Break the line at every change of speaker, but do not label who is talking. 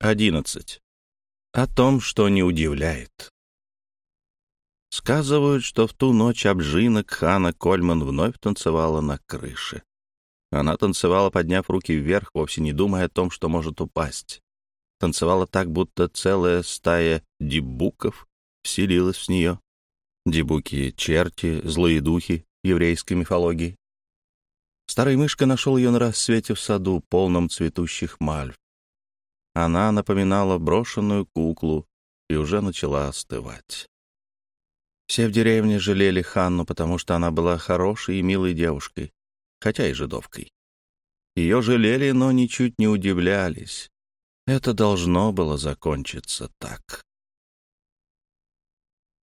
11. О том, что не удивляет. Сказывают, что в ту ночь обжинок Хана Кольман вновь танцевала на крыше. Она танцевала, подняв руки вверх, вовсе не думая о том, что может упасть. Танцевала так, будто целая стая дебуков вселилась в нее. Дебуки — черти, злые духи еврейской мифологии. Старый мышка нашел ее на рассвете в саду, полном цветущих мальв. Она напоминала брошенную куклу и уже начала остывать. Все в деревне жалели Ханну, потому что она была хорошей и милой девушкой, хотя и жидовкой. Ее жалели, но ничуть не удивлялись. Это должно было закончиться так.